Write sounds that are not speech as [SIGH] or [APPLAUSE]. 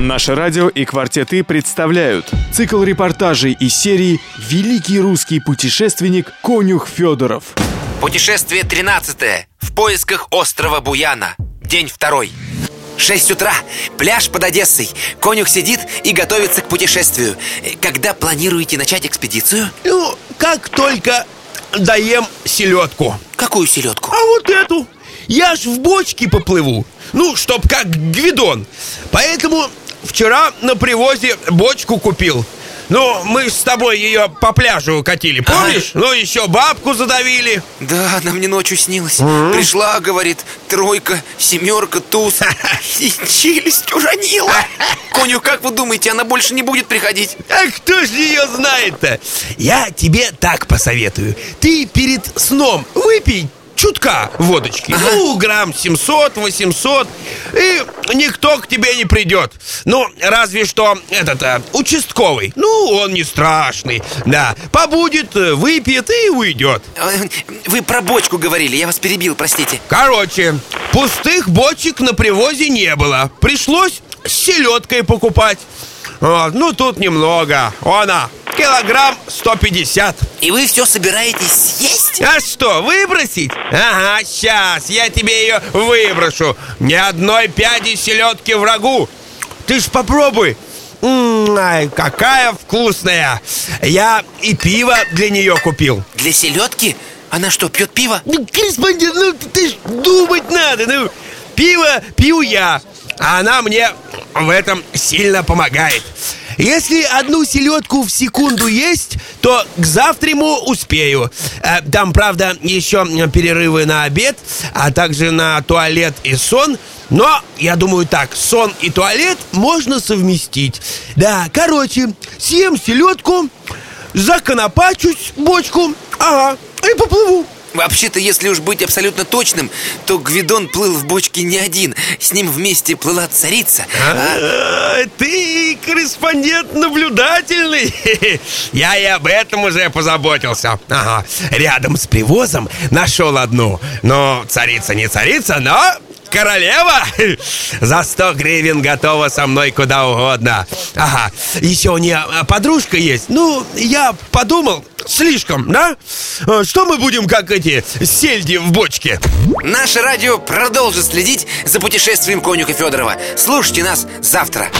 Наше радио и «Квартеты» представляют. Цикл репортажей из серии «Великий русский путешественник Конюх Федоров». Путешествие 13 В поисках острова Буяна. День второй. 6 утра, пляж под Одессой. Конюх сидит и готовится к путешествию. Когда планируете начать экспедицию? Ну, как только доем селедку. Какую селедку? А вот эту. Я ж в бочке поплыву. Ну, чтоб как гвидон. Поэтому вчера на привозе бочку купил ну, мы с тобой ее по пляжу катили, помнишь? Ага. Ну, еще бабку задавили Да, она мне ночью снилась mm-hmm. Пришла, говорит, тройка, семерка, туз [LAUGHS] И челюсть уронила Коню, как вы думаете, она больше не будет приходить? А кто же ее знает-то? Я тебе так посоветую Ты перед сном выпей чутка водочки. Ага. Ну, грамм 700-800 И никто к тебе не придет. Ну, разве что этот а, участковый. Ну, он не страшный Да, побудет, выпьет и уйдет. Э, Вы про бочку говорили, я вас перебил, простите. Короче, пустых бочек на привозе не было. Пришлось с селедкой покупать. Вот, Ну, тут немного. Она, килограмм 150 И вы все собираетесь съесть? А что, выбросить? Ага, сейчас я тебе ее выброшу Ни одной пяди селедки врагу Ты ж попробуй Ай, какая вкусная Я и пиво для нее купил Для селедки? Она что, пьет пиво? Ну, корреспондент, ну ты ж думать надо ну, Пиво пью я А она мне в этом сильно помогает если одну селедку в секунду есть, то к завтраму успею. Э, там, правда, еще перерывы на обед, а также на туалет и сон. Но, я думаю так, сон и туалет можно совместить. Да, короче, съем селедку, законопачусь бочку, ага, и поплыву. Вообще-то, если уж быть абсолютно точным, то Гвидон плыл в бочке не один. С ним вместе плыла царица. А, ты корреспондент наблюдательный. [LAUGHS] Я и об этом уже позаботился. Ага, рядом с привозом нашел одну. Но царица не царица, но королева [LAUGHS] За сто гривен готова со мной куда угодно Ага, еще у нее подружка есть Ну, я подумал, слишком, да? А, что мы будем, как эти сельди в бочке? Наше радио продолжит следить за путешествием конюха Федорова Слушайте нас завтра